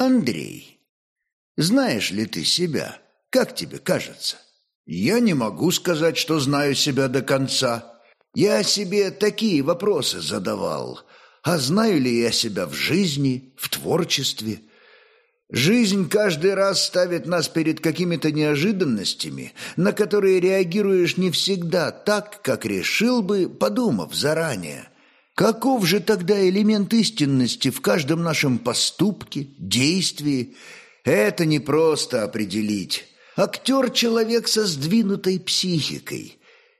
Андрей, знаешь ли ты себя? Как тебе кажется? Я не могу сказать, что знаю себя до конца. Я себе такие вопросы задавал. А знаю ли я себя в жизни, в творчестве? Жизнь каждый раз ставит нас перед какими-то неожиданностями, на которые реагируешь не всегда так, как решил бы, подумав заранее. Каков же тогда элемент истинности в каждом нашем поступке, действии? Это непросто определить. Актер – человек со сдвинутой психикой.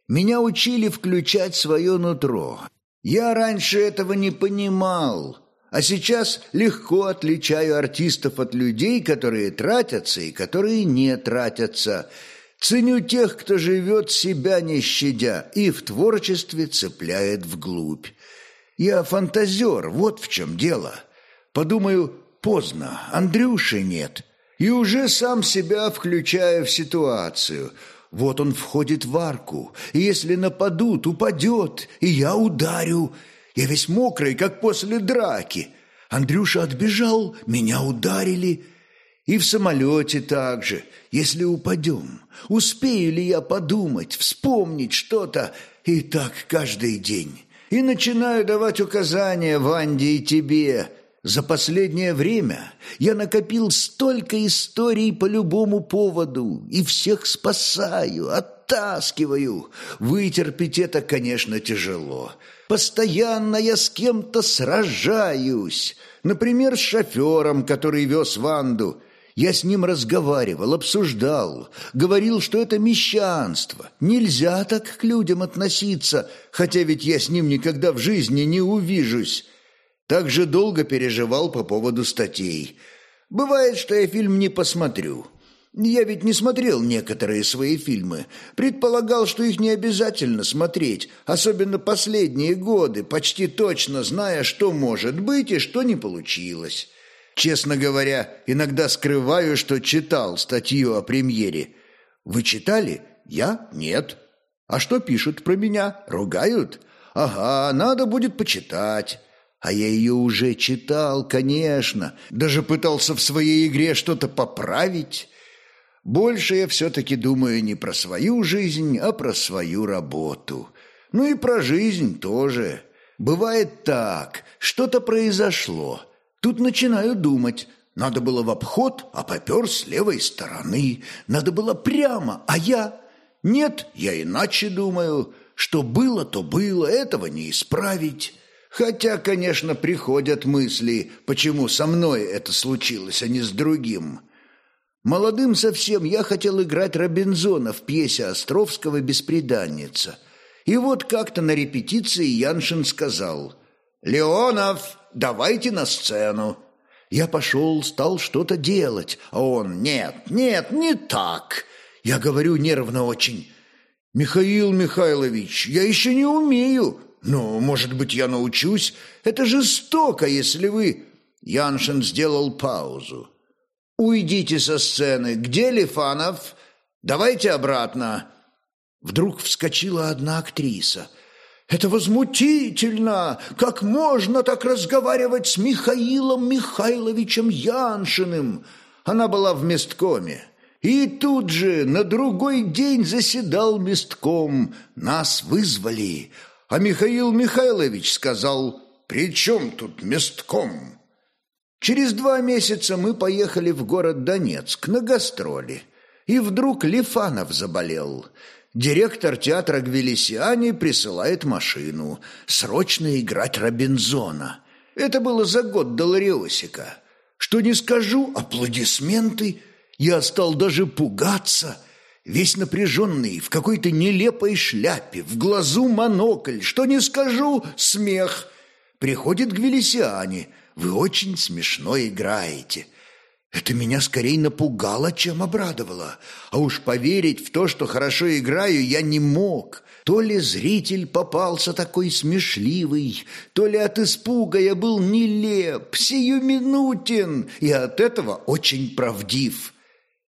Меня учили включать свое нутро. Я раньше этого не понимал – а сейчас легко отличаю артистов от людей, которые тратятся и которые не тратятся. Ценю тех, кто живет себя не щадя и в творчестве цепляет вглубь. Я фантазер, вот в чем дело. Подумаю, поздно, Андрюши нет. И уже сам себя включаю в ситуацию. Вот он входит в арку, и если нападут, упадет, и я ударю – я весь мокрый, как после драки. Андрюша отбежал, меня ударили. И в самолете также, если упадем. Успею ли я подумать, вспомнить что-то? И так каждый день. И начинаю давать указания Ванде и тебе. За последнее время я накопил столько историй по любому поводу и всех спасаю, оттаскиваю. Вытерпеть это, конечно, тяжело. Постоянно я с кем-то сражаюсь. Например, с шофером, который вез Ванду. Я с ним разговаривал, обсуждал, говорил, что это мещанство. Нельзя так к людям относиться, хотя ведь я с ним никогда в жизни не увижусь. Так же долго переживал по поводу статей. Бывает, что я фильм не посмотрю. Я ведь не смотрел некоторые свои фильмы. Предполагал, что их не обязательно смотреть, особенно последние годы, почти точно зная, что может быть и что не получилось. Честно говоря, иногда скрываю, что читал статью о премьере. Вы читали? Я? Нет. А что пишут про меня? Ругают? Ага, надо будет почитать. А я ее уже читал, конечно. Даже пытался в своей игре что-то поправить. Больше я все-таки думаю не про свою жизнь, а про свою работу. Ну и про жизнь тоже. Бывает так, что-то произошло. Тут начинаю думать. Надо было в обход, а попер с левой стороны. Надо было прямо, а я... Нет, я иначе думаю. Что было, то было, этого не исправить. Хотя, конечно, приходят мысли, почему со мной это случилось, а не с другим. Молодым совсем я хотел играть Робинзона в пьесе Островского «Беспреданница». И вот как-то на репетиции Яншин сказал «Леонов, давайте на сцену». Я пошел, стал что-то делать, а он «Нет, нет, не так». Я говорю нервно очень «Михаил Михайлович, я еще не умею. Но, может быть, я научусь. Это жестоко, если вы...» Яншин сделал паузу. «Уйдите со сцены! Где Лифанов? Давайте обратно!» Вдруг вскочила одна актриса. «Это возмутительно! Как можно так разговаривать с Михаилом Михайловичем Яншиным?» Она была в месткоме. И тут же на другой день заседал местком. Нас вызвали. А Михаил Михайлович сказал, «При чем тут местком?» Через два месяца мы поехали в город Донецк на гастроли. И вдруг Лифанов заболел. Директор театра Гвелисиани присылает машину. Срочно играть Робинзона. Это было за год до Лариосика. Что не скажу, аплодисменты. Я стал даже пугаться. Весь напряженный, в какой-то нелепой шляпе, в глазу монокль. Что не скажу, смех. Приходит Гвелисиани – вы очень смешно играете. Это меня скорее напугало, чем обрадовало. А уж поверить в то, что хорошо играю, я не мог. То ли зритель попался такой смешливый, то ли от испуга я был нелеп, сиюминутен и от этого очень правдив.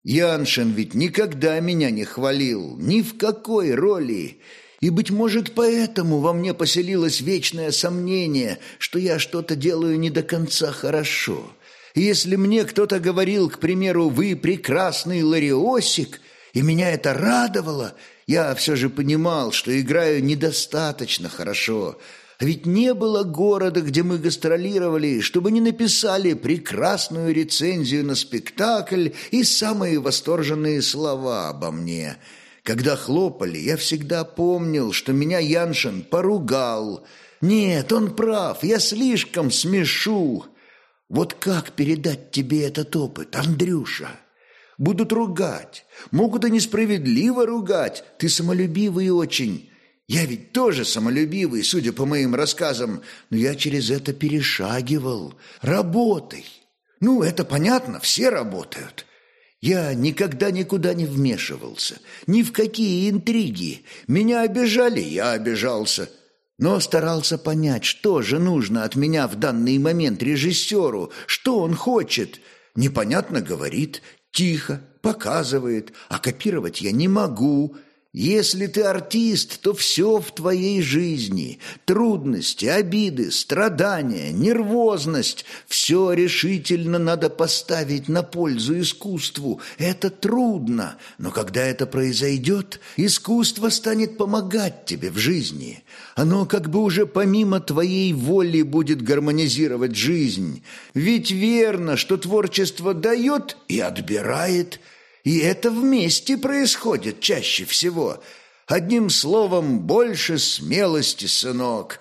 Яншин ведь никогда меня не хвалил, ни в какой роли. И, быть может, поэтому во мне поселилось вечное сомнение, что я что-то делаю не до конца хорошо. Если мне кто-то говорил, к примеру, «Вы прекрасный лариосик», и меня это радовало, я все же понимал, что играю недостаточно хорошо – а ведь не было города, где мы гастролировали, чтобы не написали прекрасную рецензию на спектакль и самые восторженные слова обо мне. Когда хлопали, я всегда помнил, что меня Яншин поругал. Нет, он прав, я слишком смешу. Вот как передать тебе этот опыт, Андрюша? Будут ругать, могут и несправедливо ругать. Ты самолюбивый очень. Я ведь тоже самолюбивый, судя по моим рассказам, но я через это перешагивал. Работай. Ну, это понятно, все работают. Я никогда никуда не вмешивался, ни в какие интриги. Меня обижали, я обижался. Но старался понять, что же нужно от меня в данный момент режиссеру, что он хочет. Непонятно говорит, тихо, показывает, а копировать я не могу – если ты артист, то все в твоей жизни – трудности, обиды, страдания, нервозность – все решительно надо поставить на пользу искусству. Это трудно, но когда это произойдет, искусство станет помогать тебе в жизни. Оно как бы уже помимо твоей воли будет гармонизировать жизнь. Ведь верно, что творчество дает и отбирает – и это вместе происходит чаще всего. Одним словом, больше смелости, сынок.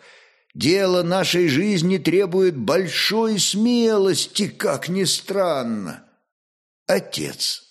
Дело нашей жизни требует большой смелости, как ни странно. Отец.